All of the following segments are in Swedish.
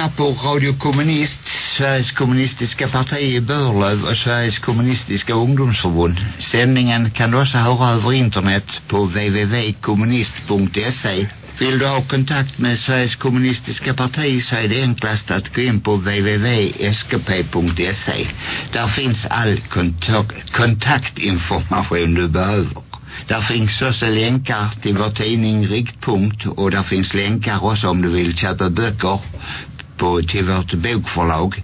lyssnar på Radio Kommunist, Sveriges kommunistiska parti i Börlöv och Sveriges kommunistiska ungdomsförbund. Sändningen kan du också höra över internet på www.kommunist.se. Vill du ha kontakt med Sveriges kommunistiska parti så är det enklast att gå in på www.skp.se. Där finns all kontak kontaktinformation du behöver. Där finns också länkar till vår tidning Riktpunkt och där finns länkar också om du vill köpa böcker på, till vårt bokförlag.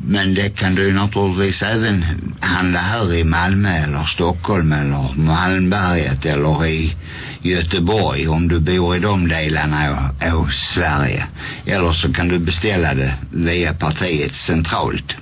Men det kan du naturligtvis även handla här i Malmö eller Stockholm eller Malmberget eller i Göteborg om du bor i de delarna av, av Sverige. Eller så kan du beställa det via partiet centralt.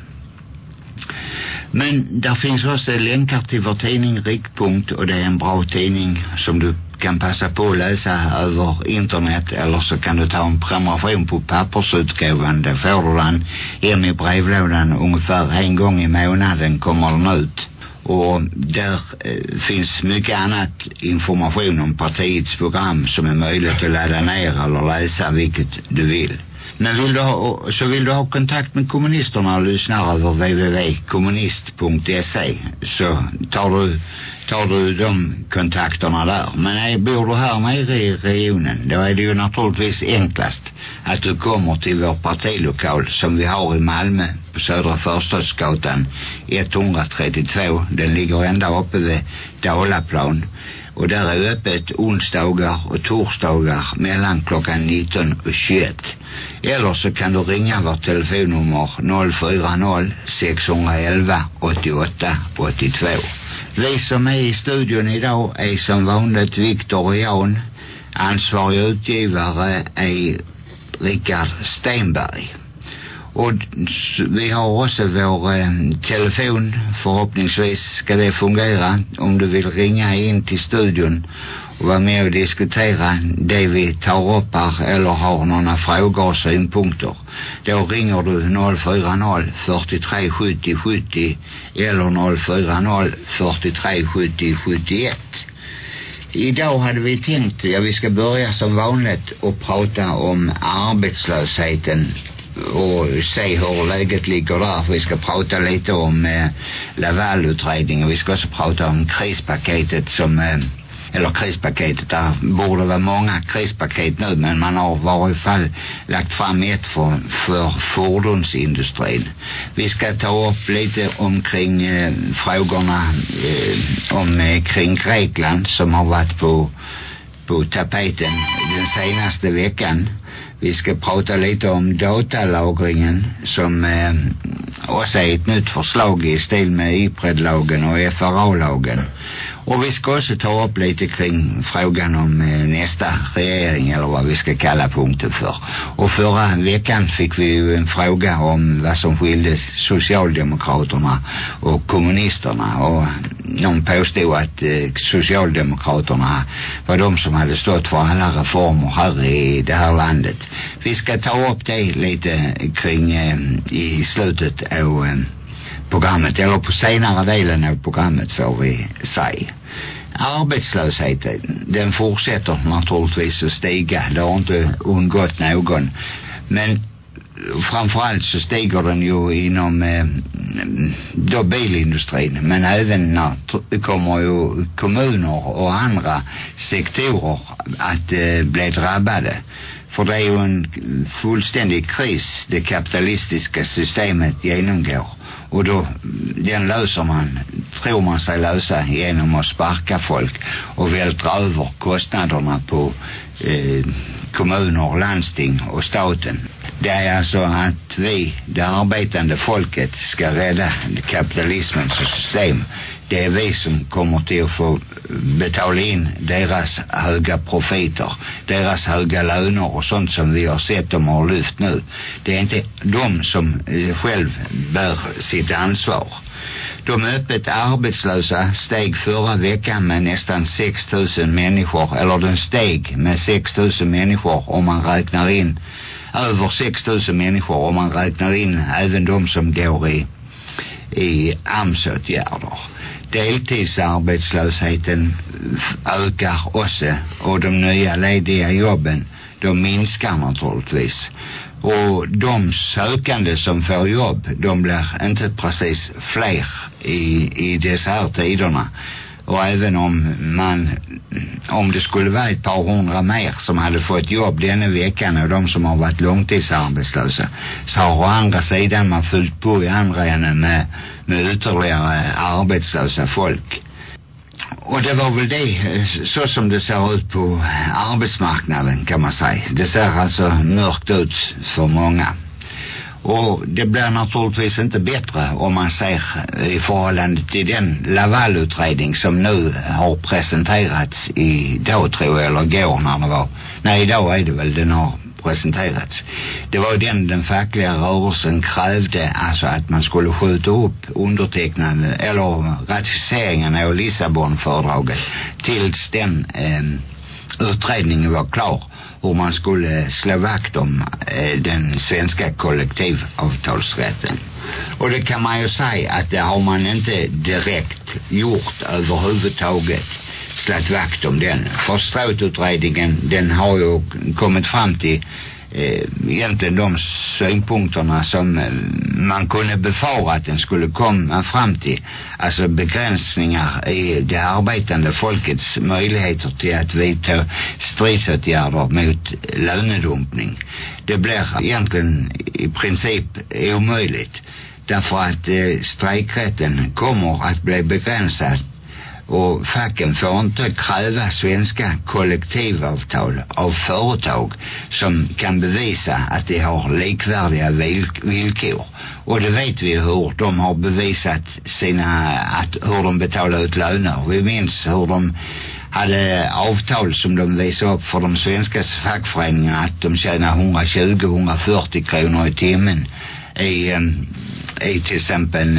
Men där finns också länkar till vår tidning Riktpunkt och det är en bra tidning som du kan passa på att läsa över internet eller så kan du ta en prenumeration på pappersutgåvan. Då får du den hem i brevlådan ungefär en gång i månaden kommer den ut. Och där eh, finns mycket annat information om partiets program som är möjligt att ladda ner eller läsa vilket du vill. Men vill du ha, så vill du ha kontakt med kommunisterna och lyssna över www.kommunist.se så tar du, tar du de kontakterna där. Men nej, bor du här nere i regionen då är det ju naturligtvis enklast att du kommer till vår partilokal som vi har i Malmö på Södra Förstadsgatan 132. Den ligger ända uppe vid Dalaplan och där är öppet onsdagar och torsdagar mellan klockan 19 och 21. Eller så kan du ringa vårt telefonnummer 040 611 88 82. Vi som är i studion idag är som vanligt Viktor och Jan. Ansvarig utgivare är Richard Stenberg. Och vi har också vår eh, telefon. Förhoppningsvis ska det fungera om du vill ringa in till studion och vara med och diskutera det vi tar upp här eller har några frågor och synpunkter. Då ringer du 040 43 70 70 eller 040 43 70 71. Idag hade vi tänkt, ja vi ska börja som vanligt och prata om arbetslösheten och se hur läget ligger där. För vi ska prata lite om øh, eh, Lavalutredningen. Vi ska också prata om krispaketet som eh, eller krispaketet. Där borde vara många krispaket nu men man har i varje fall lagt fram ett för, för fordonsindustrin. Vi ska ta upp lite omkring øh, eh, frågorna eh, om eh, kring Grekland som har varit på på tapeten den senaste veckan. Vi ska prata lite om datalagringen som eh, också är ett nytt förslag i stil med IPRED-lagen och FRA-lagen. Och vi ska också ta upp lite kring frågan om eh, nästa regering eller vad vi ska kalla punkten för. Och förra veckan fick vi ju en fråga om vad som skilde Socialdemokraterna och kommunisterna. Och någon påstod att eh, Socialdemokraterna var de som hade stått för alla reformer här i det här landet. Vi ska ta upp det lite eh, kring eh, i slutet av eh, programmet eller på senare delen av programmet får vi säga. Arbetslösheten den fortsätter naturligtvis att stiga. Det har inte undgått någon. Men framförallt så stiger den ju inom eh, då bilindustrin men även när kommer ju kommuner och andra sektorer att eh, bli drabbade. För det är ju en fullständig kris det kapitalistiska systemet genomgår. Och då, den löser man, tror man sig lösa genom att sparka folk och vältra över kostnaderna på eh, kommuner, landsting och staten. Det är alltså att vi, det arbetande folket, ska rädda kapitalismens system det är vi som kommer till att få eh, betala in deras höga profiter, deras höga löner och sånt som vi har sett de har lyft nu. Det är inte de som eh, själv bär sitt ansvar. De öppet arbetslösa steg förra veckan med nästan 6 000 människor, eller den steg med 6 000 människor om man räknar in över 6 000 människor om man räknar in även de som går i i AMS-åtgärder deltidsarbetslösheten ökar också. Och de nya lediga jobben de minskar naturligtvis. Och de sökande som får jobb de blir inte precis fler i, i dessa här tiderna och även om man om det skulle vara ett par hundra mer som hade fått jobb denna veckan och de som har varit långtidsarbetslösa så har å andra sidan man fyllt på i andra änden med, med ytterligare arbetslösa folk. Och det var väl det så som det ser ut på arbetsmarknaden kan man säga. Det ser alltså mörkt ut för många och det blir naturligtvis inte bättre om man ser i förhållande till den Lavalutredning som nu har presenterats idag tror jag, eller går när det var. Nej, idag är det väl den har presenterats. Det var den den fackliga rörelsen krävde alltså att man skulle skjuta upp undertecknande eller ratificeringen av Lissabonfördraget tills den eh, utredningen var klar hur man skulle slå vakt om eh, den svenska kollektivavtalsrätten. Och det kan man ju säga att det har man inte direkt gjort överhuvudtaget slagit vakt om den. För Stråtutredningen den har ju kommit fram till eh, egentligen de synpunkterna som eh, man kunde befara att den skulle komma fram till. Alltså begränsningar i det arbetande folkets möjligheter till att vidta stridsåtgärder mot lönedumpning. Det blir egentligen i princip omöjligt därför att eh, strejkrätten kommer att bli begränsad och facken får inte kräva svenska kollektivavtal av företag som kan bevisa att de har likvärdiga villkor. Och det vet vi hur de har bevisat sina att hur de betalar ut löner. Vi minns hur de hade avtal som de visade upp för de svenska fackföreningarna att de tjänar 120-140 kronor i timmen i, i till exempel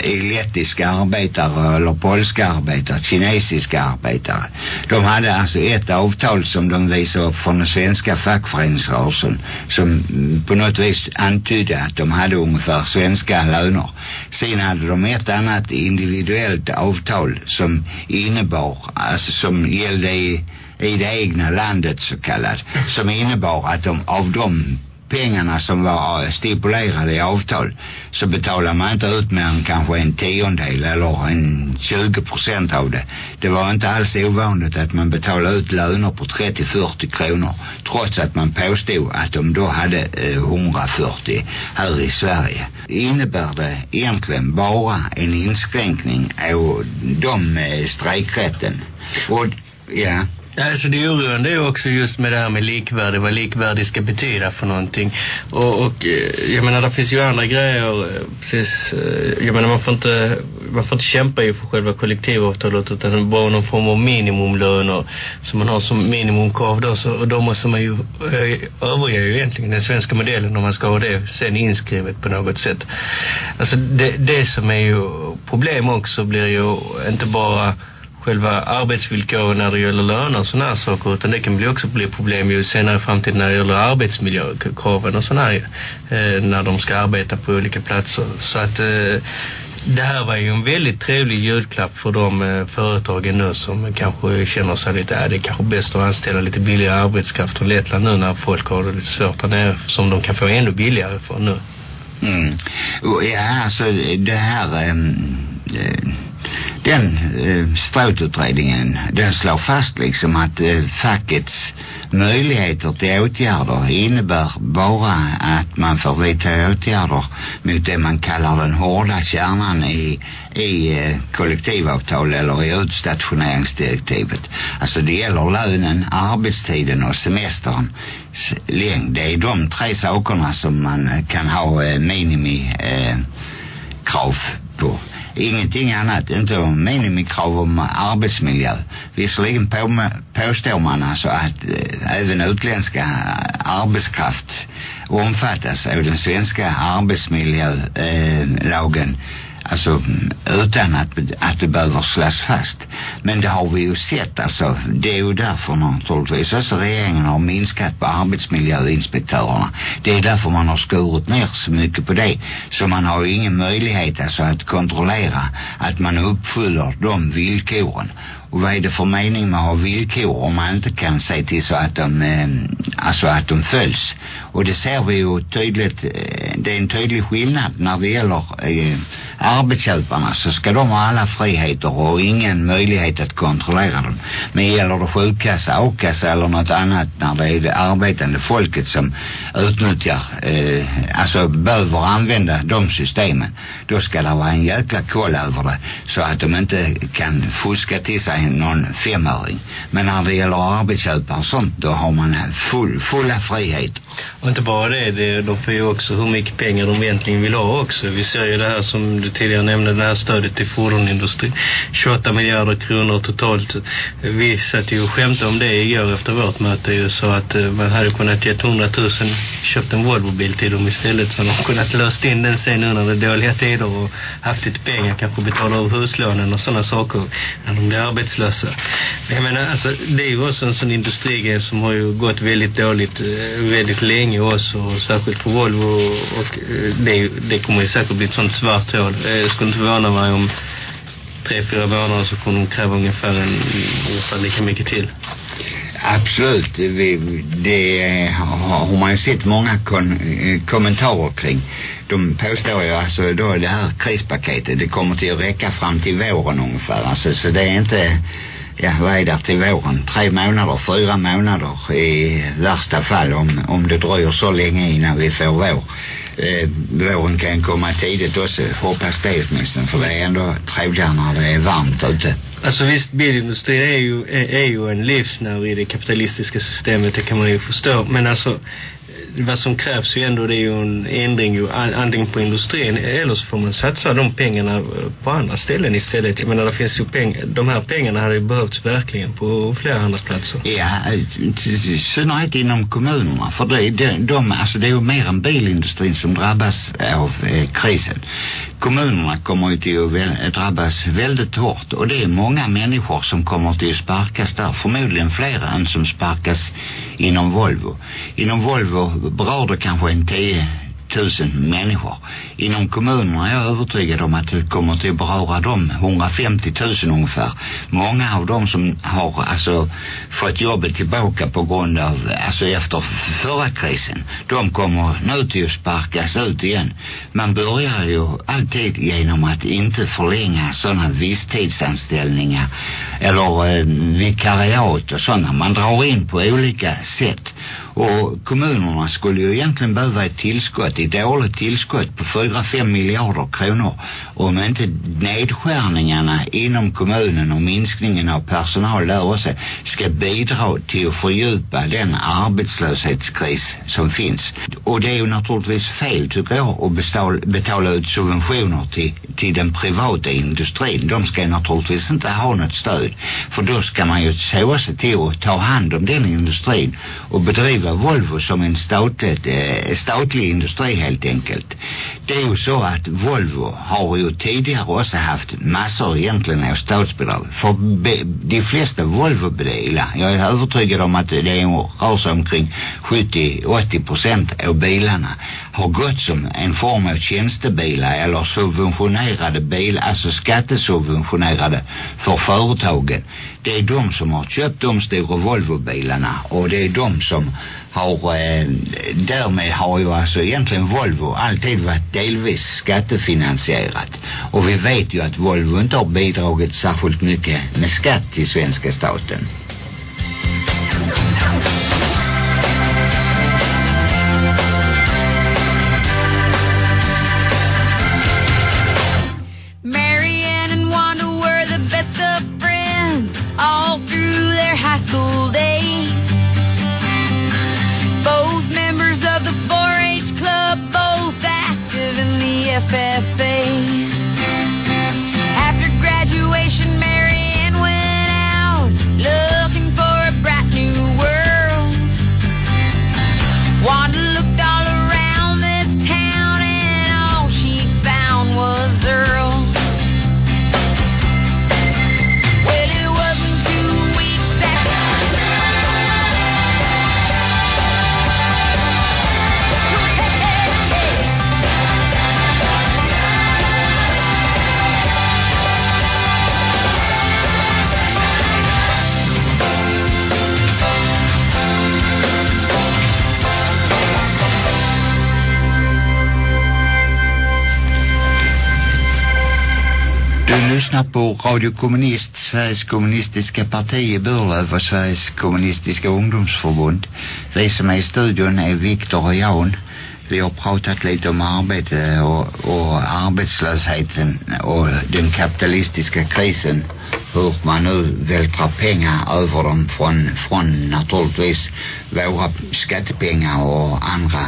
i lettiska arbetare eller polska arbetare, kinesiska arbetare. De hade alltså ett avtal som de visade upp från den svenska fackföreningsrörelsen som på något vis antydde att de hade ungefär svenska löner. Sen hade de ett annat individuellt avtal som innebar, alltså som gällde i, i det egna landet så kallat, som innebar att de av dem pengarna som var eh, stipulerade i avtal så betalar man inte ut mer än kanske en tiondel eller en 20 procent av det. Det var inte alls ovanligt att man betalade ut löner på 30-40 kronor trots att man påstod att de då hade eh, 140 här i Sverige. Innebär det egentligen bara en inskränkning av de eh, strejkrätten? Och ja Ja, alltså det oroande är också just med det här med likvärdig, vad likvärdig ska betyda för någonting. Och, och eh, jag menar, det finns ju andra grejer, eh, precis, eh, jag menar man får inte, man får inte kämpa ju för själva kollektivavtalet utan bara någon form av minimumlöner som man har som minimumkrav då, så, och då måste man ju överge ju egentligen den svenska modellen om man ska ha det sen inskrivet på något sätt. Alltså det, det som är ju problem också blir ju inte bara själva arbetsvillkoren när det gäller löner och sådana här saker utan det kan bli också bli problem ju senare i framtiden när det gäller arbetsmiljökraven och sådana här eh, när de ska arbeta på olika platser så att eh, det här var ju en väldigt trevlig julklapp för de eh, företagen nu som kanske känner sig lite, äh, det är kanske bäst att anställa lite billigare arbetskraft från Lettland nu när folk har det lite svårt där nere som de kan få ännu billigare för nu. Mm. Och ja, alltså det här ähm, den eh, strötutredningen den slår fast liksom att eh, fackets möjligheter till åtgärder innebär bara att man får vidta åtgärder mot det man kallar den hårda kärnan i, i eh, kollektivavtal eller i utstationeringsdirektivet. Alltså det gäller lönen, arbetstiden och semestern längd. Det är de tre sakerna som man kan ha eh, minimikrav eh, på ingenting annat, inte om minimikrav om arbetsmiljö. Visserligen på, påstår man alltså att eh, även utländska arbetskraft omfattas av den svenska arbetsmiljölagen eh, alltså utan att, att det behöver slås fast. Men det har vi ju sett alltså det är ju därför naturligtvis också regeringen har minskat på arbetsmiljöinspektörerna. Det är därför man har skurit ner så mycket på det. Så man har ju ingen möjlighet alltså att kontrollera att man uppfyller de villkoren. Och vad är det för mening med att ha villkor om man inte kan se till så att de, eh, alltså att de följs. Och det ser vi ju tydligt, eh, det är en tydlig skillnad när det gäller eh, arbetsköparna så ska de ha alla friheter och ingen möjlighet att kontrollera dem. Men gäller det sjukkassa, a-kassa eller något annat när det är det arbetande folket som utnyttjar, eh, alltså behöver använda de systemen, då ska det vara en jäkla koll över det så att de inte kan fuska till sig någon femöring. Men när det gäller arbetsköpare och sånt, då har man full, fulla frihet. Och inte bara det, det, de får ju också hur mycket pengar de egentligen vill ha också. Vi ser ju det här som du tidigare nämnde, det här stödet till fordonindustrin. 28 miljarder kronor totalt. Vi satt ju och skämtade om det igår efter vårt möte ju så att eh, man hade kunnat ge 100 000 köpt en Volvo-bil till dem istället så de kunnat löst in den sen nu när det är dåliga tider och haft lite pengar, kanske betala av huslånen och sådana saker när de blir arbetslösa. Men jag menar, alltså, det är ju också en sån industrigren som har ju gått väldigt dåligt eh, väldigt länge också och särskilt på Volvo och eh, det, det kommer ju säkert bli ett sånt svart hål. Eh, jag skulle inte förvåna mig om tre, fyra månader så kommer de kräva ungefär, en, ungefär lika mycket till. Absolut, vi, det har man ju sett många kon, eh, kommentarer kring. De påstår ju alltså då det här krispaketet, det kommer till att räcka fram till våren ungefär. Alltså, så det är inte ja, vad är det till våren? Tre månader, fyra månader i värsta fall om, om det dröjer så länge innan vi får vår. Eh, våren kan komma tidigt också, hoppas det åtminstone, för det är ändå trevligare när det är varmt ute. Alltså visst, bilindustrin är ju, är, är ju en livsnerv i det kapitalistiska systemet, det kan man ju förstå. Men alltså, vad som krävs ju ändå det är ju en ändring ju antingen på industrin eller så får man satsa de pengarna eh, på andra ställen istället. Jag menar det finns ju pengar, de här pengarna hade ju behövts verkligen på flera andra platser. Ja, eh, i synnerhet inom kommunerna för det, de, de, alltså det är ju mer än bilindustrin som drabbas av eh, krisen. Kommunerna kommer ju till att väl, drabbas väldigt hårt och det är många människor som kommer till att sparkas där, förmodligen fler än som sparkas inom Volvo. Inom Volvo berör det kanske en 10 tusen människor. Inom kommunerna är jag övertygad om att det kommer till att beröra dem 150 000 ungefär. Många av dem som har alltså fått jobbet tillbaka på grund av, alltså efter förra krisen, de kommer nu till att sparkas ut igen. Man börjar ju alltid genom att inte förlänga sådana visstidsanställningar eller eh, vikariat och sådana. Man drar in på olika sätt. Och kommunerna skulle ju egentligen behöva ett tillskott, ett årligt tillskott på 4-5 miljarder kronor om inte nedskärningarna inom kommunen och minskningen av personal där också ska bidra till att fördjupa den arbetslöshetskris som finns. Och det är ju naturligtvis fel tycker jag att betala, betala ut subventioner till, till den privata industrin. De ska naturligtvis inte ha något stöd för då ska man ju så sig till att ta hand om den industrin och bedriva Volvo som en statligt, eh, statlig industri helt enkelt. Det är ju så att Volvo har ju tidigare också haft massor egentligen av statsbidrag. För be, de flesta Volvo-bilar, jag är övertygad om att det rör sig omkring 70-80 procent av bilarna har gått som en form av tjänstebilar eller subventionerade bilar, alltså skattesubventionerade för företagen. Det är de som har köpt de stora Volvo-bilarna och det är de som har eh, därmed har ju alltså egentligen Volvo alltid varit delvis skattefinansierat och vi vet ju att Volvo inte har bidragit särskilt mycket med skatt till svenska staten. FFA. Lyssnar på Radio Kommunist, Sveriges kommunistiska parti i Burlöv och Sveriges kommunistiska ungdomsförbund. Vi som är i studion är Viktor och Jan. Vi har pratat lite om arbete och, och arbetslösheten och den kapitalistiska krisen. Hur man nu vältrar pengar över dem från, från naturligtvis våra skattepengar och andra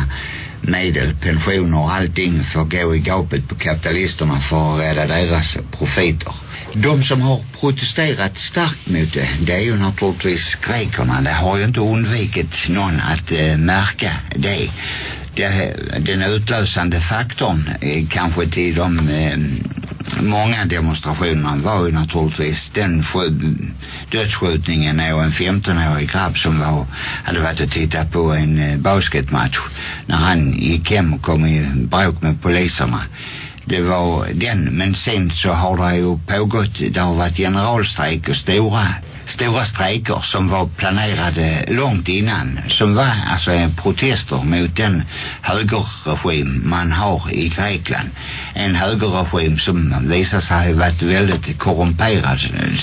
medel, pensioner och allting får gå i gapet på kapitalisterna för att rädda deras profiter. De som har protesterat starkt mot det, det är ju naturligtvis grekerna. Det har ju inte undvikit någon att eh, märka det. det. Den utlösande faktorn eh, kanske till de eh, många demonstrationerna var ju naturligtvis den dödsskjutningen av en 15-årig grabb som var, hade varit och tittat på en eh, basketmatch när han gick hem och kom i bråk med poliserna det var den men sen så har det ju pågått det har varit generalstrejk och stora stora strejker som var planerade långt innan som var alltså en protester mot den högerregim man har i Grekland. En högerregim som visar sig ha varit väldigt korrumperad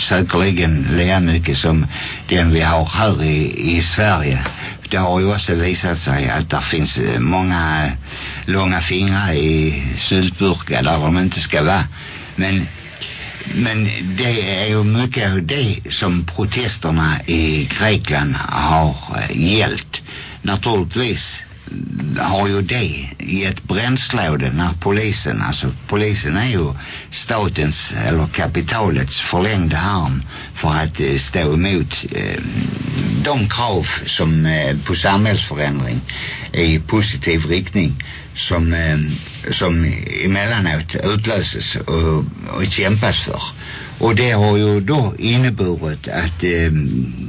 säkerligen lika mycket som den vi har här i, i Sverige det har ju också visat sig att det finns eh, många eh, långa fingrar i syltburkar där de inte ska vara. Men men det är ju mycket av det som protesterna i Grekland har eh, gällt. Naturligtvis har ju det i ett brännslåde när polisen, alltså polisen är ju statens eller kapitalets förlängda arm för att eh, stå emot eh, de krav som eh, på samhällsförändring i positiv riktning som, eh, som emellanåt utlöses och, och kämpas för. Och det har ju då inneburit att eh,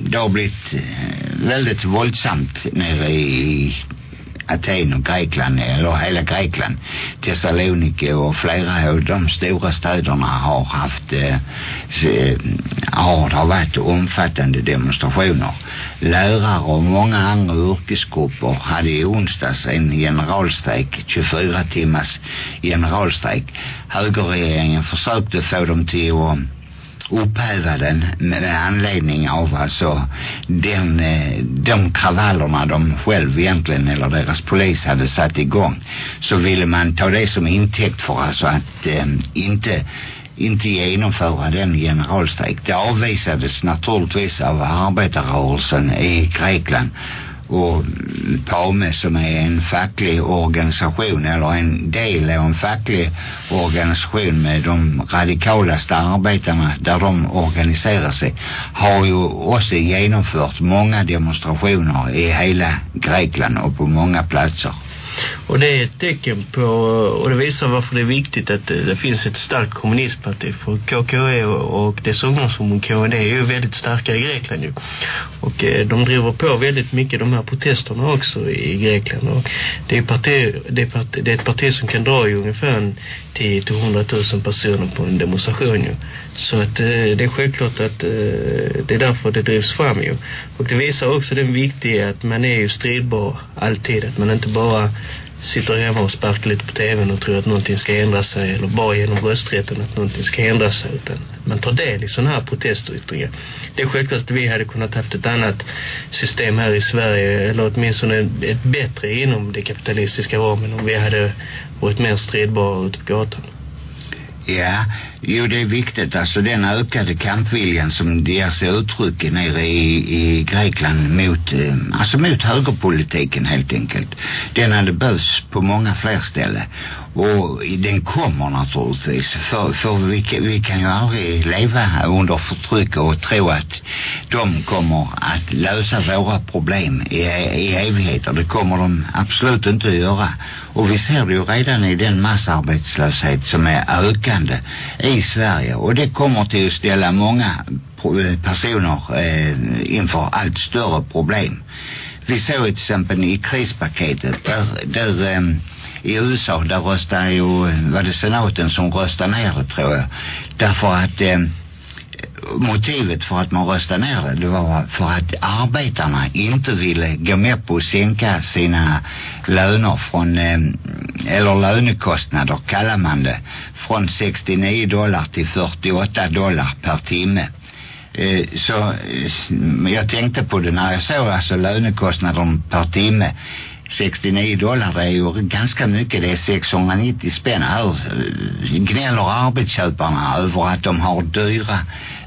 det har blivit eh, väldigt våldsamt nere i Aten och Grekland eller hela Grekland Thessaloniki och flera av de stora städerna har haft eh, har det varit omfattande demonstrationer. Lärare och många andra yrkesgrupper hade i onsdags en generalstrejk 24 timmars generalstrejk högerregeringen försökte få dem till att upphäva den med anledning av alltså den, eh, de kravallerna de själv egentligen eller deras polis hade satt igång så ville man ta det som intäkt för alltså att eh, inte inte genomföra den generalstrejk. Det avvisades naturligtvis av arbetarrörelsen i Grekland och PAME som är en facklig organisation eller en del av en facklig organisation med de radikalaste arbetarna där de organiserar sig har ju också genomfört många demonstrationer i hela Grekland och på många platser. Och det är ett tecken på, och det visar varför det är viktigt att det, det finns ett starkt kommunistparti. För KKE och, dess ungdomsförbund KND är ju väldigt starka i Grekland ju. Och eh, de driver på väldigt mycket de här protesterna också i Grekland. Och det är, parti, det är, parti, det är ett parti som kan dra ju ungefär 10 till 100 000 personer på en demonstration ju. Så att eh, det är självklart att eh, det är därför det drivs fram ju. Och det visar också den viktiga att man är ju stridbar alltid. Att man inte bara sitter hemma och sparkar lite på tvn och tror att någonting ska ändra sig eller bara genom rösträtten att någonting ska ändra sig utan man tar del i sådana här protestyttringar. Det är självklart att vi hade kunnat haft ett annat system här i Sverige eller åtminstone ett bättre inom det kapitalistiska ramen om vi hade varit mer stridbara ute på gatan. Ja, jo det är viktigt. Alltså den ökade kampviljan som det ger sig uttryck i nere i, i Grekland mot, eh, øh, alltså mot högerpolitiken helt enkelt. Den hade behövts på många fler ställen. Och den kommer naturligtvis. För, för vi, vi kan ju aldrig leva under förtryck och tro att de kommer att lösa våra problem i, i evigheter. Det kommer de absolut inte att göra. Och vi ser det ju redan i den massarbetslöshet som är ökande i Sverige. Och det kommer till att ställa många personer eh, inför allt större problem. Vi såg till exempel i krispaketet där, där eh, i USA där röstade ju var det senaten som röstade ner det tror jag därför att eh, motivet för att man röstade ner det, det var för att arbetarna inte ville gå med på att sänka sina löner från, eh, eller lönekostnader kallar man det, från 69 dollar till 48 dollar per timme. Eh, så eh, jag tänkte på det när jag såg alltså lönekostnaden per timme 69 dollar det är ju ganska mycket. Det är 690 spänn. Här eh, gnäller arbetsköparna över att de har dyra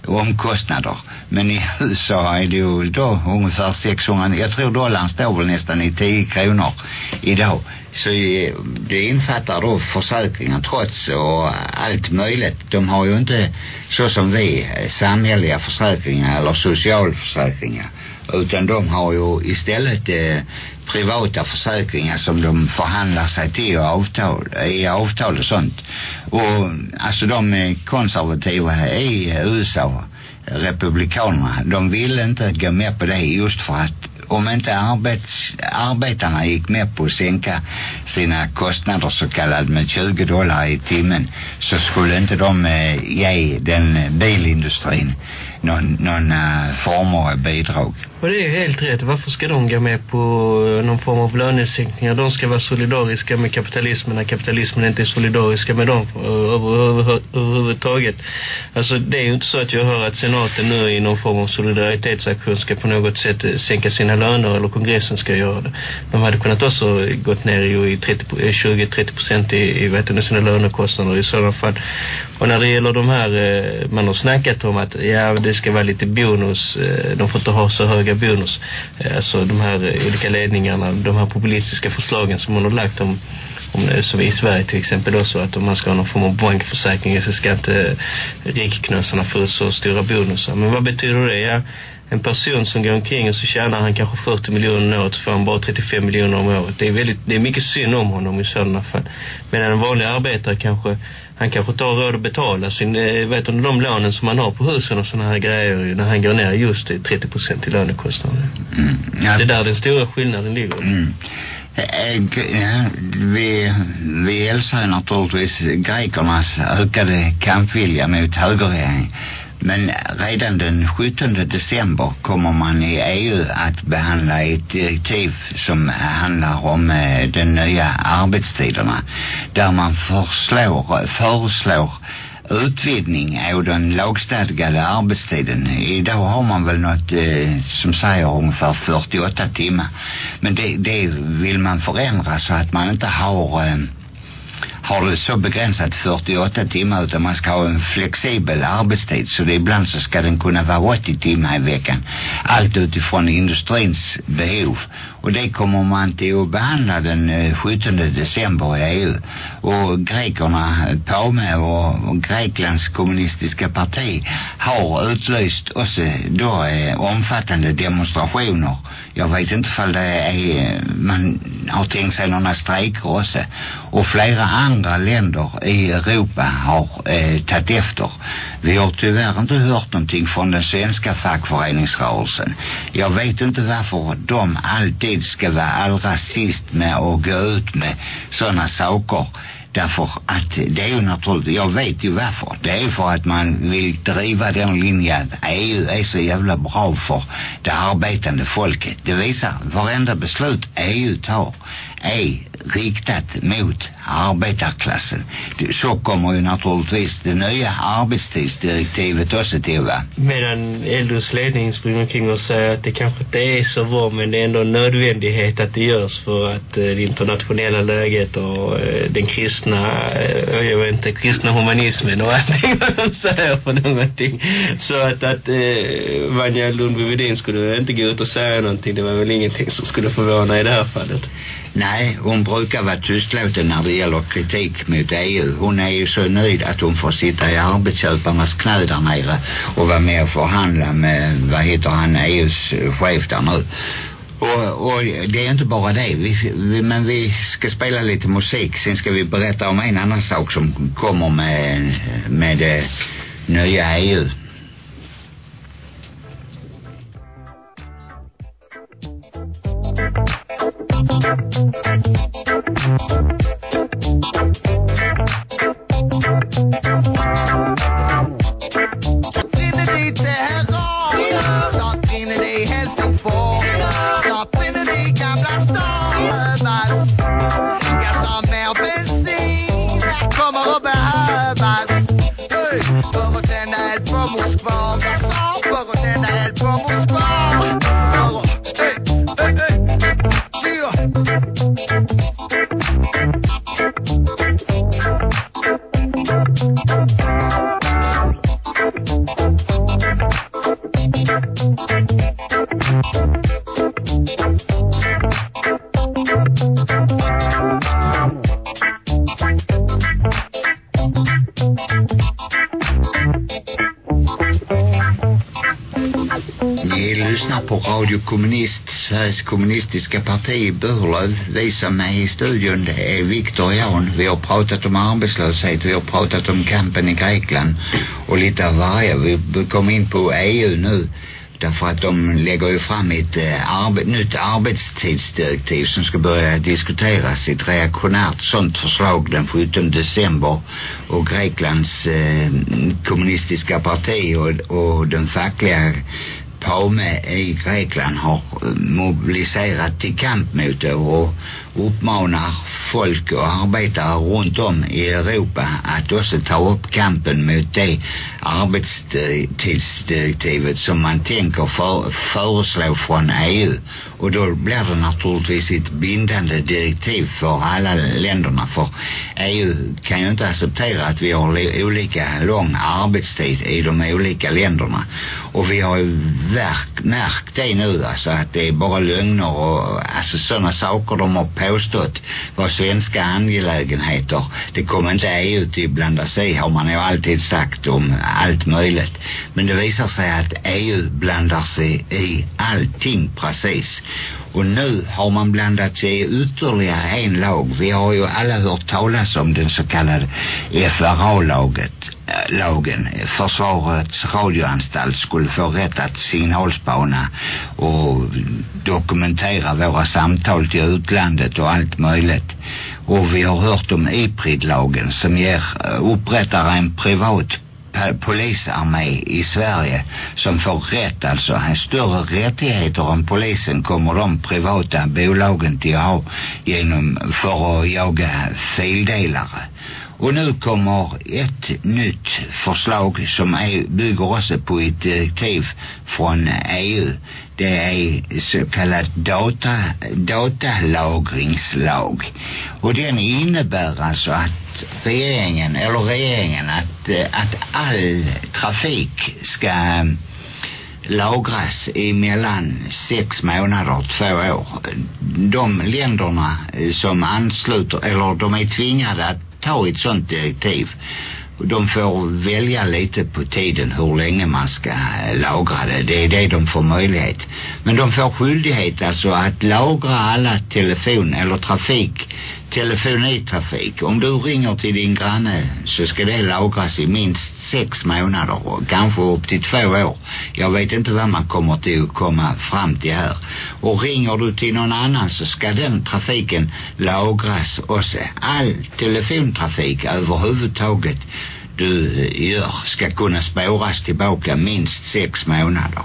omkostnader. Men i USA är det ju då ungefär 600 jag tror dollarn står väl nästan i 10 kronor idag. Så eh, det infattar då försäkringar trots och allt möjligt. De har ju inte så som vi eh, samhälleliga försäkringar eller socialförsäkringar utan de har ju istället eh, privata försäkringar som de förhandlar sig till och avtal, i avtal och sånt och alltså de konservativa i USA republikanerna de vill inte gå med på det just för att om inte arbets, arbetarna gick med på att sänka sina kostnader så kallade med 20 dollar i timmen så skulle inte de eh, ge den bilindustrin någon, någon eh, uh, former av bidrag. Och det är helt rätt. Varför ska de gå med på eh, någon form av lönesänkningar? De ska vara solidariska med kapitalismen när kapitalismen inte är solidariska med dem eh, överhuvudtaget. Alltså det är ju inte så att jag hör att senaten nu i någon form av solidaritetsaktion ska på något sätt eh, sänka sina löner eller kongressen ska göra det. De hade kunnat också gått ner i 20-30 procent i, i vet du, sina lönekostnader i sådana fall. Och när det gäller de här, man har snackat om att ja, det ska vara lite bonus. De får inte ha så höga bonus. Alltså de här eh, olika ledningarna, de här populistiska förslagen som man har lagt om om, eh, som i Sverige till exempel då så att om man ska ha någon form av bankförsäkring så ska inte rikknösarna få så stora bonusar. Men vad betyder det? Ja, en person som går omkring och så tjänar han kanske 40 miljoner om året så får han bara 35 miljoner om året. Det är, väldigt, det är mycket synd om honom i sådana fall. Medan en vanlig arbetare kanske han kanske tar råd att betala sin, eh, vet du, de lånen som man har på husen och sådana här grejer när han går ner just i 30 procent i lönekostnader. Mm, ja. Det är där den stora skillnaden ligger. Mm. Ja, vi, vi älskar naturligtvis grekernas ökade kampvilja mot högerregeringen. Men redan den 17 december kommer man i EU att behandla ett direktiv som handlar om eh, de nya arbetstiderna. Där man förslår, föreslår utvidgning av den lagstadgade arbetstiden. Idag har man väl något eh, som säger ungefär 48 timmar. Men det, det vill man förändra så att man inte har eh, har det så begränsat 48 timmar utan man ska ha en flexibel arbetstid så det ibland så ska den kunna vara 80 timmar i veckan. Allt utifrån industrins behov. Och det kommer man till att behandla den eh, 17 december i EU och grekerna Pame och, och Greklands kommunistiska parti har utlyst också då eh, omfattande demonstrationer. Jag vet inte om det är eh, man har tänkt sig några strejker också. Och flera andra länder i Europa har eh, tagit efter. Vi har tyvärr inte hört någonting från den svenska fackföreningsrörelsen. Jag vet inte varför de alltid ska vara allra sist med att gå ut med sådana saker. Därför att det är ju naturligt. Jag vet ju varför. Det är för att man vill driva den linjen. Att EU är så jävla bra för det arbetande folket. Det visar varenda beslut EU tar är riktat mot arbetarklassen. Så kommer ju naturligtvis det nya arbetstidsdirektivet också till va? Medan LOs ledning springer omkring och säger att det kanske inte är så bra men det är ändå en nödvändighet att det görs för att eh, det internationella läget och eh, den kristna, eh, jag vet inte, kristna humanismen och allting vad de säger för någonting. Så att, att eh, Vanja Lundby-Wedin skulle inte gå ut och säga någonting, det var väl ingenting som skulle förvåna i det här fallet. Nej, hon brukar vara tystlåten när det gäller kritik mot EU. Hon är ju så nöjd att hon får sitta i arbetsköparnas knä där nere och vara med och förhandla med, vad heter han, EUs chef där nu. Och, och det är inte bara det vi, vi, men vi ska spela lite musik sen ska vi berätta om en annan sak som kommer med, med det nya EU Thank you. Kommunistiska parti i Burlöv. Vi som är i studion det är Viktor Jan. Vi har pratat om arbetslöshet, vi har pratat om kampen i Grekland och lite av varje. Vi vi in på EU nu därför att de lägger ju fram ett eh, arbe nytt arbetstidsdirektiv som ska börja diskuteras. Ett reaktionärt sånt förslag den 17 december och Greklands eh, kommunistiska parti och, och den fackliga Palme i Grekland har eh, mobiliserat till kamp mot det och uppmanar folk och arbetare runt om i Europa att också ta upp kampen mot det arbetstidsdirektivet som man tänker för, föreslå från EU och då blir det naturligtvis ett bindande direktiv för alla länderna för EU kan ju inte acceptera att vi har olika lång arbetstid i de olika länderna. Och vi har ju verk, märkt det nu alltså att det är bara lögner och alltså sådana saker de har påstått var svenska angelägenheter. Det kommer inte EU till blanda sig i har man ju alltid sagt om allt möjligt. Men det visar sig att EU blandar sig i allting precis och nu har man blandat sig i ytterligare en lag. Vi har ju alla hört talas om den så kallade FRA-laget, eh, lagen. Försvarets radioanstalt skulle få rätt att signalspana och dokumentera våra samtal till utlandet och allt möjligt. Och vi har hört om IPRID-lagen som ger eh, upprättar en privat polisarmé i Sverige som får rätt alltså större rättigheter än polisen kommer de privata bolagen till att ha genom för att jaga fildelare och nu kommer ett nytt förslag som är, bygger också på ett direktiv från EU. Det är så kallad data, datalagringslag. Och den innebär alltså att regeringen, eller regeringen, att, att all trafik ska lagras i mellan sex månader och två år. De länderna som ansluter, eller de är tvingade att ta ett sånt direktiv. De får välja lite på tiden hur länge man ska lagra det. Det är det de får möjlighet. Men de får skyldighet alltså att lagra alla telefon eller trafik telefonitrafik. Om du ringer till din granne så ska det lagras i minst sex månader och kanske upp till två år. Jag vet inte vad man kommer till att komma fram till här. Och ringer du till någon annan så ska den trafiken lagras också. All telefontrafik överhuvudtaget du gör ska kunna spåras tillbaka minst sex månader.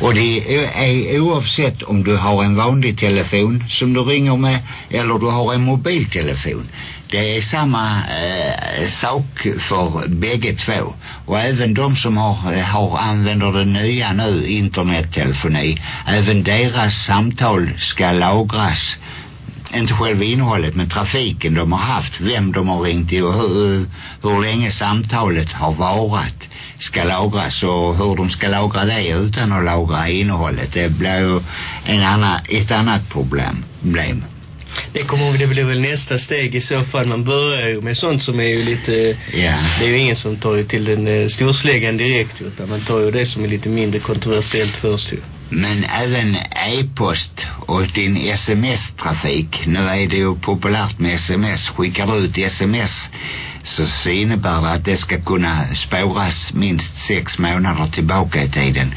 Och det är oavsett om du har en vanlig telefon som du ringer med eller du har en mobiltelefon. Det är samma eh, sak för bägge två. Och även de som har, har använder det nya nu, internettelefoni, även deras samtal ska lagras inte själva innehållet men trafiken de har haft, vem de har ringt till och hur, hur länge samtalet har varit ska lagras och hur de ska lagra det utan att lagra innehållet. Det blir ju en annan, ett annat problem. problem. Det kommer det blir väl nästa steg i så fall. Man börjar ju med sånt som är ju lite... Ja. Det är ju ingen som tar ju till den eh, storsläggan direkt utan man tar ju det som är lite mindre kontroversiellt först ju. Men även e-post och din sms-trafik. Nu är det ju populärt med sms. Skickar du ut sms så, så innebär det att det ska kunna spåras minst sex månader tillbaka i tiden.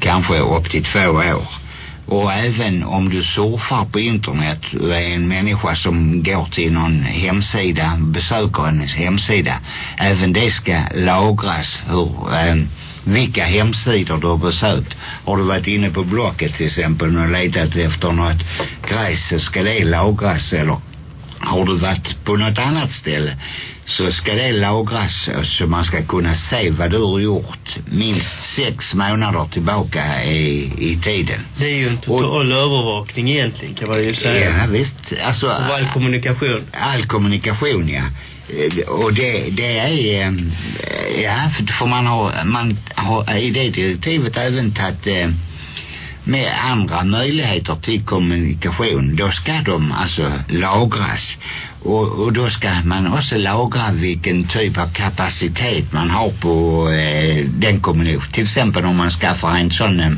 Kanske upp till två år. Och även om du surfar på internet och är en människa som går till någon hemsida, besöker en hemsida, även det ska lagras hur, eh, vilka hemsidor du har besökt. Har du varit inne på Blocket till exempel och letat efter något grejs så ska det lagras eller har du varit på något annat ställe så ska det lagras så man ska kunna se vad du har gjort minst sex månader tillbaka i, i tiden. Det är ju en total och, övervakning egentligen kan man ju säga. Ja visst. Alltså, och all kommunikation. All kommunikation ja. Och det, det är, ja, för man har, man har i det direktivet även tagit eh, med andra möjligheter till kommunikation då ska de alltså lagras och, och då ska man också lagra vilken typ av kapacitet man har på eh, den kommunen. till exempel om man skaffar en sån eh,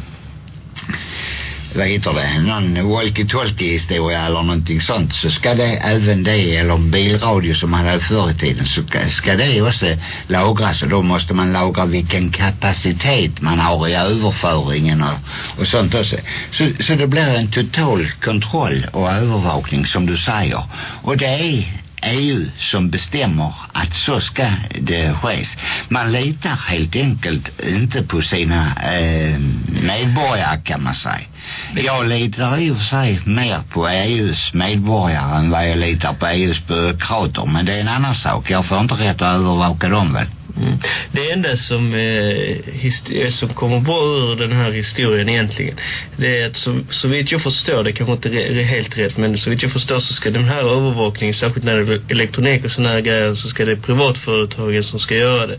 vad heter det, någon walkie-talkie historia eller någonting sånt. Så ska det även det, eller bilradio som man hade förr i tiden så ska, ska det också lagras. Och då måste man lagra vilken kapacitet man har i överföringen och, och sånt också. Så, så det blir en total kontroll och övervakning som du säger. Och det är EU som bestämmer att så ska det ske. Man litar helt enkelt inte på sina eh, medborgare kan man säga. Jag litar i och för sig mer på EUs medborgare än vad jag litar på EUs byråkrater. Men det är en annan sak. Jag får inte rätt att övervaka dem väl. Mm. Det enda som, eh, eh, som kommer bra ur den här historien egentligen det är att så, så vitt jag förstår, det kanske inte är helt rätt men så vitt jag förstår så ska den här övervakningen, särskilt när det är elektronik och sådana här grejer så ska det privatföretagen som ska göra det.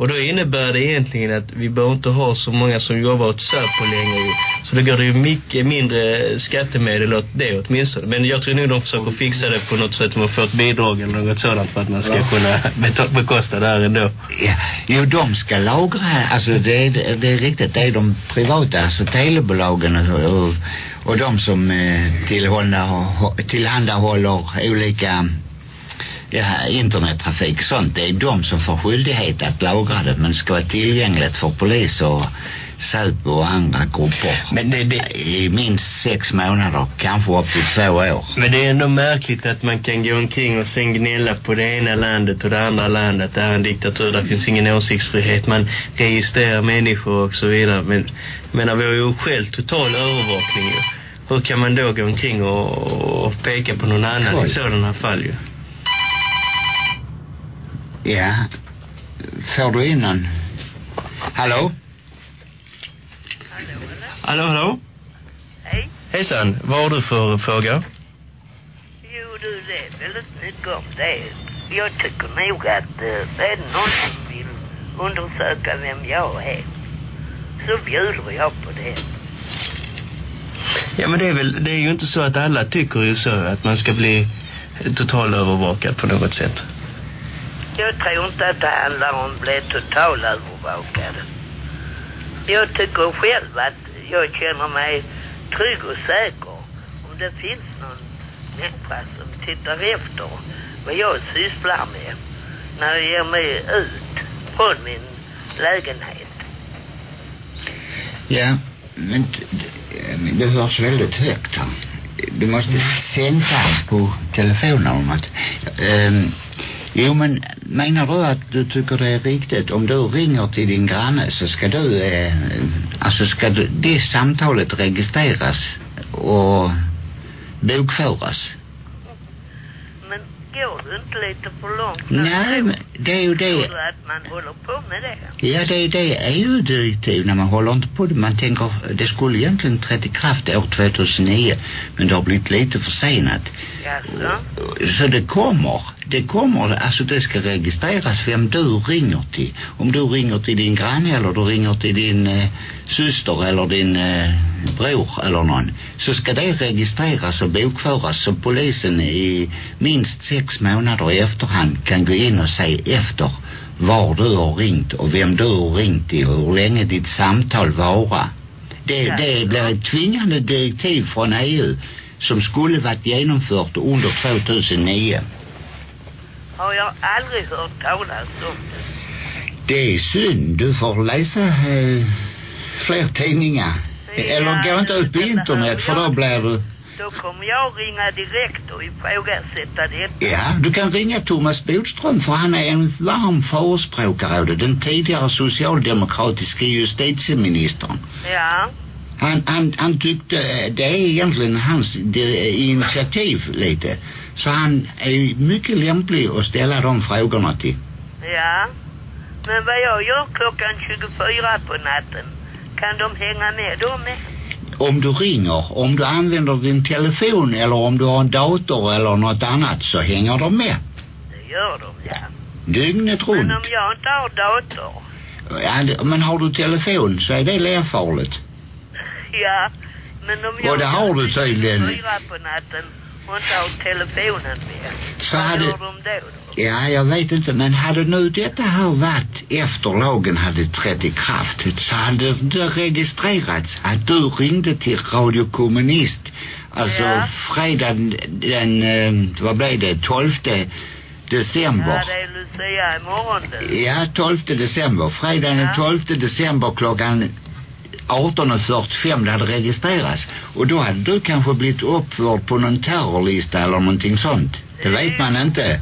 Och då innebär det egentligen att vi behöver inte ha så många som jobbar åt Säpo längre. Så då går det ju mycket mindre skattemedel åt det åtminstone. Men jag tror nog de försöker fixa det på något sätt. Man får ett bidrag eller något sådant för att man ska ja. kunna bekosta det här ändå. Ja, jo, de ska lagra. Alltså det är, det är riktigt. Det är de privata, alltså telebolagen och, och, och de som eh, tillhandahåller olika ja, internettrafik sånt, det är de som får skyldighet att lagra det men ska vara tillgängligt för polis och Säpo och andra grupper men det, det, i minst sex månader, kanske upp till två år. Men det är ändå märkligt att man kan gå omkring och sen gnälla på det ena landet och det andra landet. Det är en diktatur, där finns ingen åsiktsfrihet. Man registrerar människor och så vidare. Men, men vi har ju själv total övervakning. Hur kan man då gå omkring och, och peka på någon annan Oj. i sådana fall ju? Ja. Får du in en... Hallå? Hallå, hallå? Hej. Hejsan. Vad har du för fråga? Jo, du, det är väldigt mycket om det. Jag tycker nog att uh, är det någon som vill undersöka vem jag är så bjuder jag på det. Ja, men det är väl, det är ju inte så att alla tycker ju så att man ska bli totalövervakad på något sätt. Jag tror inte att det handlar om att bli totalövervakad. Jag tycker själv att jag känner mig trygg och säker om det finns någon människa som tittar efter vad jag sysslar med när jag ger mig ut från min lägenhet. Ja, men det hörs väldigt högt här. Du måste sänka på telefonen. Um, Jo men menar du att du tycker det är riktigt om du ringer till din granne så ska du eh, alltså ska du, det samtalet registreras och bokföras? Men går du inte lite för långt? Nej men det är ju det. Du att man håller på med det? Ja det är det EU-direktiv när man håller inte på det. Man tänker det skulle egentligen trätt i kraft år 2009 men det har blivit lite försenat. Jaså? Så det kommer det kommer, alltså det ska registreras vem du ringer till. Om du ringer till din granne eller du ringer till din eh, syster eller din eh, bror eller någon. Så ska det registreras och bokföras så polisen i minst sex månader i efterhand kan gå in och se efter var du har ringt och vem du har ringt till och hur länge ditt samtal vara. Det, det blir ett tvingande direktiv från EU som skulle varit genomfört under 2009 har jag aldrig hört talas om det. Det är synd. Du får läsa eh, fler tidningar. Eller gå inte ut på internet för då blir du... Då kommer jag ringa direkt och ifrågasätta detta. Ja, du kan ringa Thomas Bodström för han är en varm förespråkare av det. Den tidigare socialdemokratiska justitieministern. Ja. Han, han, han tyckte eh, det är egentligen hans det, initiativ lite. Så han är mycket lämplig att ställa de frågorna till. Ja. Men vad jag gör klockan 24 på natten, kan de hänga med då med? Om du ringer, om du använder din telefon eller om du har en dator eller något annat så hänger de med. Det gör de, ja. Dygnet runt. Men om jag inte har dator? Ja, men har du telefon så är det lärfarligt. Ja. Men om jag Och det har du tydligen. 24 på natten och inte har telefonen med, Så vad hade- gör de då? då? Ja, jag vet inte, men hade nu detta här varit efter lagen hade trätt i kraft så hade det registrerats att du ringde till Radio Kommunist. Alltså Ja. fredagen den, eh, vad blev det, 12 december. Ja, det är Lucia imorgon du. Ja, 12 december. Fredagen den Ja. 12 december klockan 18.45 det hade registrerats. Och då hade du kanske blivit uppförd på någon terrorlista eller någonting sånt. Det vet man inte.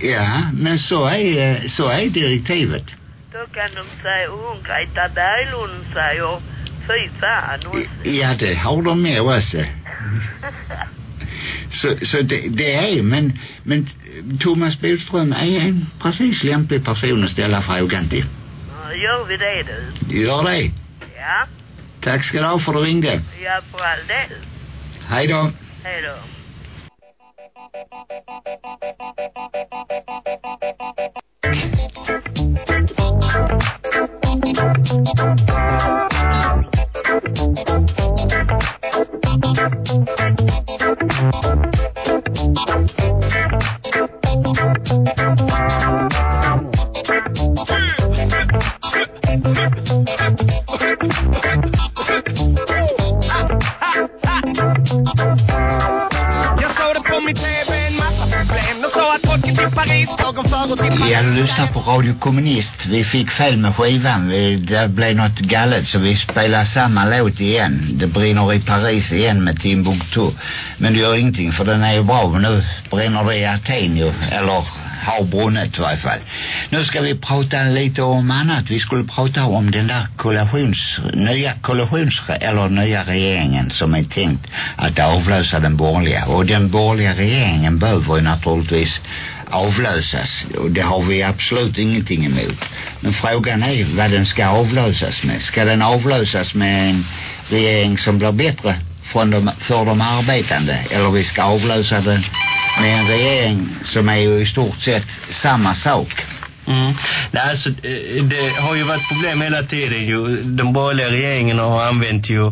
Ja, men så är, så är direktivet. Då kan de säga, hon Greta Berglund säger, fy fan. Ja, det har de med också. Så, så det, det är, men, men Thomas Bodström är en precis lämplig person att ställa frågan till. Gör vi det du? Gör det. Ja, Tack ska du ha för att du ringde. ja för all del. Hej då. Hej då. Radio Kommunist. Vi fick fel med skivan. Vi, det blev något galet så vi spelar samma låt igen. Det brinner i Paris igen med Timbuktu. Men det gör ingenting för den är ju bra. Men nu brinner det i Aten ju. Eller har brunnit i varje fall. Nu ska vi prata lite om annat. Vi skulle prata om den där kollations nya kollations eller nya regeringen som är tänkt att avlösa den borgerliga. Och den borgerliga regeringen behöver ju naturligtvis avlösas och det har vi absolut ingenting emot. Men frågan är vad den ska avlösas med. Ska den avlösas med en regering som blir bättre från de, för de arbetande eller vi ska avlösa den med en regering som är ju i stort sett samma sak. Mm. Nej, alltså, eh, det har ju varit problem hela tiden ju. Den borgerliga regeringen har använt ju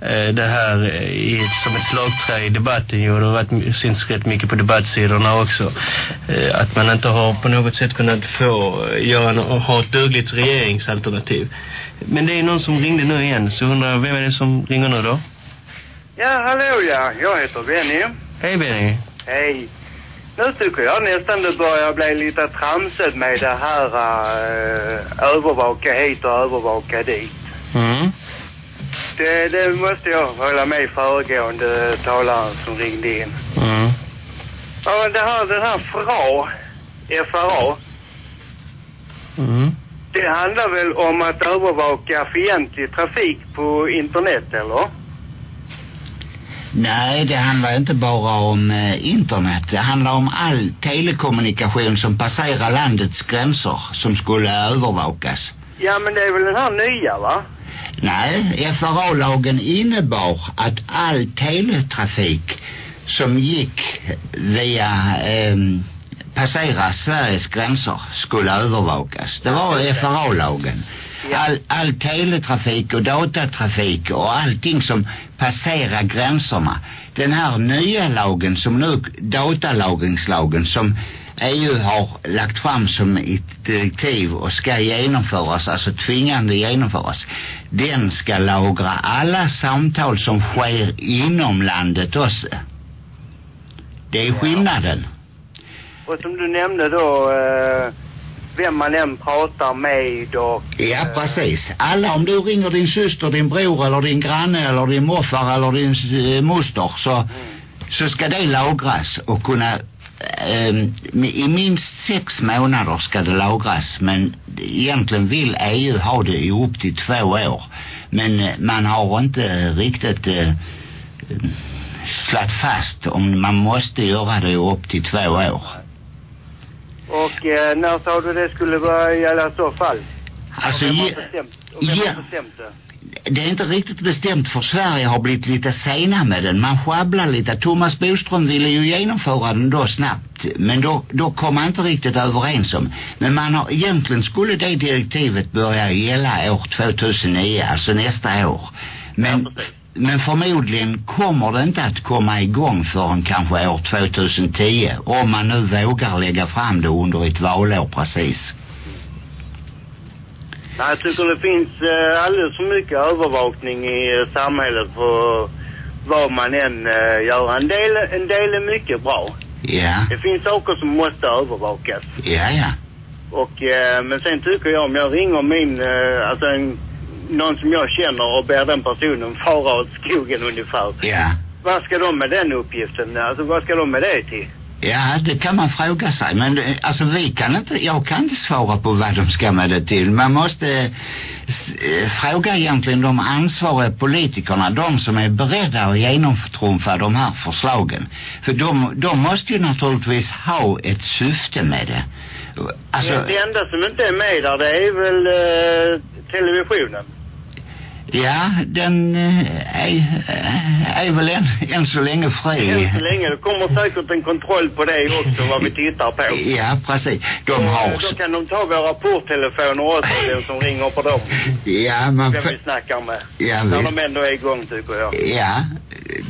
eh, det här eh, i, som ett slagträ i debatten ju. Det har varit, syns rätt mycket på debattsidorna också. Att man inte har på något sätt kunnat få göra ha ett dugligt regeringsalternativ. Men det är någon som ringde nu igen så undrar jag, vem är det som ringer nu då? Ja, hallå ja. Jag heter Benny. Hej Benny. Hej. Nu tycker jag nästan det börjar bli lite tramsigt med det här uh, övervaka hit och övervaka dit. Mm. Det, det måste jag hålla med föregående talaren som ringde in. Mm. Ja, det här, den här FRA, FRA, Mm. det handlar väl om att övervaka fientlig trafik på internet, eller? Nej, det handlar inte bara om eh, internet. Det handlar om all telekommunikation som passerar landets gränser som skulle övervakas. Ja, men det är väl den här nya, va? Nej, FRA-lagen innebar att all teletrafik som gick via eh, passera Sveriges gränser skulle övervakas. Det var FRA-lagen. All, all teletrafik och datatrafik och allting som passerar gränserna. Den här nya lagen som nu, datalagringslagen som EU har lagt fram som ett direktiv och ska genomföras, alltså tvingande genomföras. Den ska lagra alla samtal som sker inom landet också. Det är skillnaden. Och som du nämnde då, eh, vem man än pratar med och... Ja, eh, precis. Alla, om du ringer din syster, din bror eller din granne eller din morfar eller din eh, moster så, så ska det lagras och kunna eh, i minst sex månader ska det lagras men egentligen vill EU ha det i upp till två år men eh, man har inte riktigt eh, slagit fast om man måste göra det upp till två år. Och eh, när sa du det skulle vara gälla i så fall? Alltså, och vem har bestämt, och vem ja. har bestämt det? det är inte riktigt bestämt för Sverige har blivit lite sena med den. Man sjabblar lite. Thomas Boström ville ju genomföra den då snabbt. Men då, då kom man inte riktigt överens om. Men man har, egentligen skulle det direktivet börja gälla år 2009, alltså nästa år. Men, Ja. Men förmodligen kommer det inte att komma igång förrän kanske år 2010. Om man nu vågar lägga fram det under ett valår precis. Jag tycker det finns eh, alldeles för mycket övervakning i eh, samhället på vad man än eh, gör. En del, en del är mycket bra. Ja, Det finns saker som måste övervakas. ja, ja. Och, men sen tycker jag om jag ringer min, alltså en, någon som jag känner och ber den personen fara åt skogen ungefär. Ja. Vad ska de med den uppgiften? Alltså vad ska de med det till? Ja, det kan man fråga sig. Men alltså vi kan inte, jag kan inte svara på vad de ska med det till. Man måste eh, fråga egentligen de ansvariga politikerna, de som är beredda att genomtrumfa de här förslagen. För de, de måste ju naturligtvis ha ett syfte med det. Alltså, det enda som inte är med där det är väl eh, televisionen. Ja, den eh, är, eh, är väl än, än så länge fri. Än så länge. Det kommer säkert en kontroll på det också, vad vi tittar på. Ja, precis. De har... eh, Då kan de ta våra porttelefoner också, den som ringer på dem. Ja, man... Vem vi snackar med. Ja, När de ändå är igång tycker jag. Ja,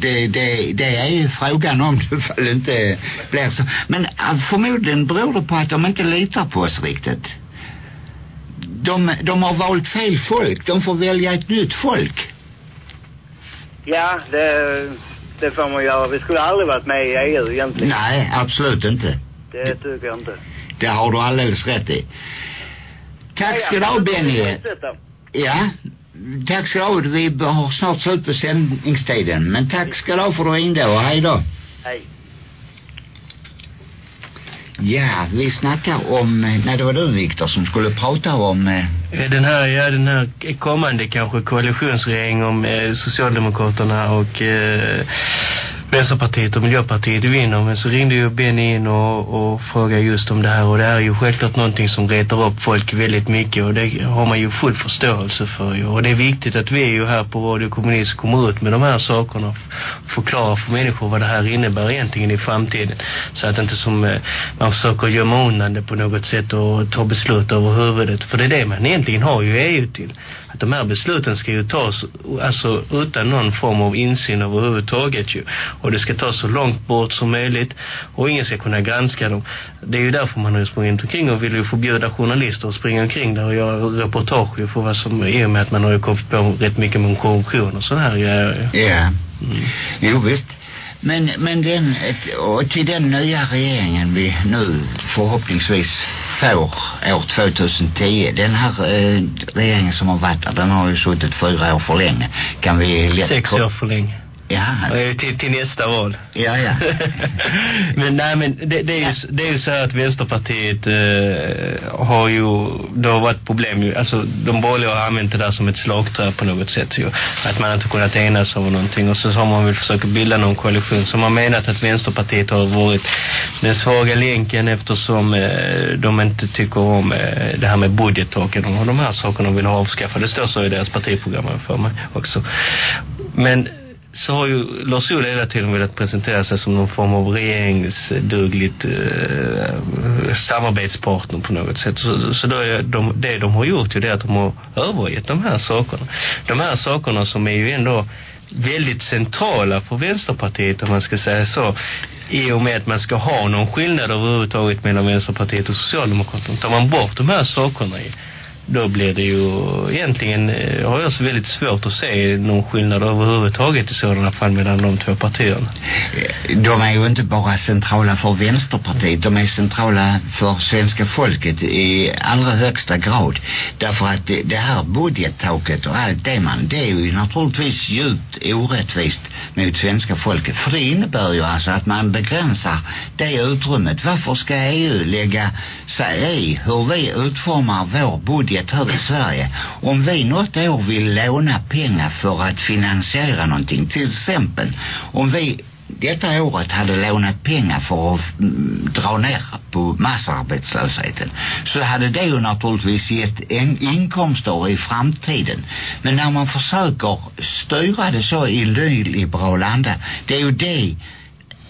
det, det, det är ju frågan om det inte blir så. Men förmodligen beror det på att de inte litar på oss riktigt. De, de har valt fel folk. De får välja ett nytt folk. Ja, det, det får man göra. Vi skulle aldrig varit med i EU egentligen. Nej, absolut inte. Det tycker jag inte. Det har du alldeles rätt i. Tack ska du ha, Benny. Ja, tack ska du ha. Vi har snart slut på sändningstiden. Men tack ska du ha för att du ringde och hej då. Hej. Ja, vi snackar om, eh, nej det var du Viktor som skulle prata om eh, eh, Den här, ja, den här kommande kanske koalitionsregering om eh, Socialdemokraterna och eh, Vänsterpartiet och Miljöpartiet vinner. Men så ringde ju Benny in och, och frågade just om det här. Och det här är ju självklart någonting som retar upp folk väldigt mycket. Och det har man ju full förståelse för ju. Och det är viktigt att vi är ju här på Radio Kommunist kommer ut med de här sakerna. Och förklarar för människor vad det här innebär egentligen i framtiden. Så att inte som eh, man försöker gömma undan det på något sätt och ta beslut över huvudet. För det är det man egentligen har ju EU till. Att de här besluten ska ju tas alltså utan någon form av insyn överhuvudtaget ju. Och det ska tas så långt bort som möjligt och ingen ska kunna granska dem. Det är ju därför man har sprungit omkring och vill ju förbjuda journalister att springa omkring där och göra reportage för vad som, och med att man har ju kommit på rätt mycket med korruption och sådana här grejer. Ja, Mm. jo visst. Men, men den, och till den nya regeringen vi nu förhoppningsvis får år 2010. Den här eh, regeringen som har varit där, den har ju suttit fyra år för länge. Kan vi lätt... Sex år för länge. Ja, Eh, Till, till nästa val. ja, ja. men nej men det, det, är ju, det är ju så att Vänsterpartiet eh, har ju, det har varit problem ju, alltså de borgerliga har använt det där som ett slagträ på något sätt ju. Att man inte kunnat enas över någonting och så har man väl försökt bilda någon koalition som har menat att Vänsterpartiet har varit den svaga länken eftersom eh, de inte tycker om eh, det här med budgettaken och de här sakerna vill ha avskaffade. Det står så i deras partiprogram för mig också. Men så har ju Lars Ohly hela tiden velat presentera sig som någon form av regeringsdugligt eh, samarbetspartner på något sätt. Så, så- så då är de, det de har gjort ju det är att de har övergett de här sakerna. De här sakerna som är ju ändå väldigt centrala för Vänsterpartiet om man ska säga så. I och med att man ska ha någon skillnad överhuvudtaget mellan Vänsterpartiet och Socialdemokraterna. Tar man bort de här sakerna i då blir det ju egentligen, eh, har jag så väldigt svårt att se någon skillnad överhuvudtaget i sådana fall mellan de två partierna. Eh, de är ju inte bara centrala för Vänsterpartiet, de är centrala för svenska folket i allra högsta grad. Därför att det, det här budgettaket och allt det man, det är ju naturligtvis djupt orättvist mot svenska folket. För det innebär ju alltså att man begränsar det utrymmet. Varför ska EU lägga sig i hur vi utformar vår budget här i Sverige? Om vi något år vill låna pengar för att finansiera någonting, till exempel om vi detta året hade lånat pengar för att mm, dra ner på massarbetslösheten så hade det ju naturligtvis gett en inkomster i framtiden. Men när man försöker styra det så i nyliberal anda, det är ju det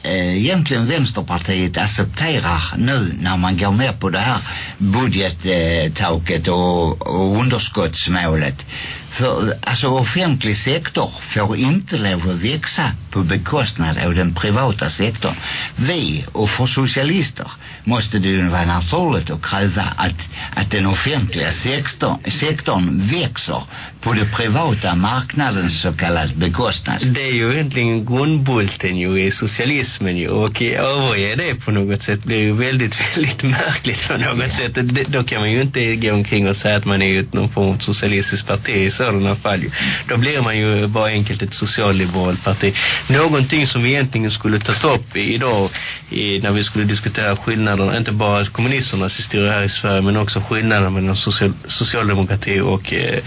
Eh, egentligen Vänsterpartiet accepterar nu när man går med på det här budgettaket och, och underskottsmålet. För alltså offentlig sektor får inte lov att växa på bekostnad av den privata sektorn. Vi och för socialister måste det ju vara naturligt att kräva att, att den offentliga sektorn, sektorn växer på det privata marknadens så kallad bekostnad. Det är ju egentligen grundbulten ju i socialismen ju och överge det på något sätt blir ju väldigt, väldigt märkligt på något sätt. Det, då kan man ju inte gå omkring och säga att man är ju någon form av socialistiskt parti i sådana fall ju. Då blir man ju bara enkelt ett socialliberalt parti. Någonting som vi egentligen skulle ta upp idag i, när vi skulle diskutera skillnaderna, inte bara kommunisternas historia här i Sverige men också skillnaderna mellan social, socialdemokrati och eh,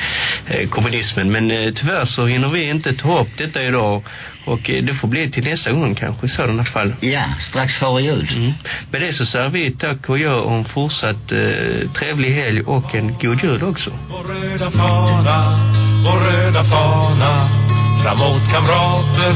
eh, kommunismen. Men eh, tyvärr så hinner vi inte ta upp detta idag och eh, det får bli till nästa gång kanske i sådana fall. Ja, strax före jul. Mm. Med det så säger vi tack och jag om fortsatt eh, trevlig helg och en god jul också. Vår röda fana, vår röda fana Framåt kamrater,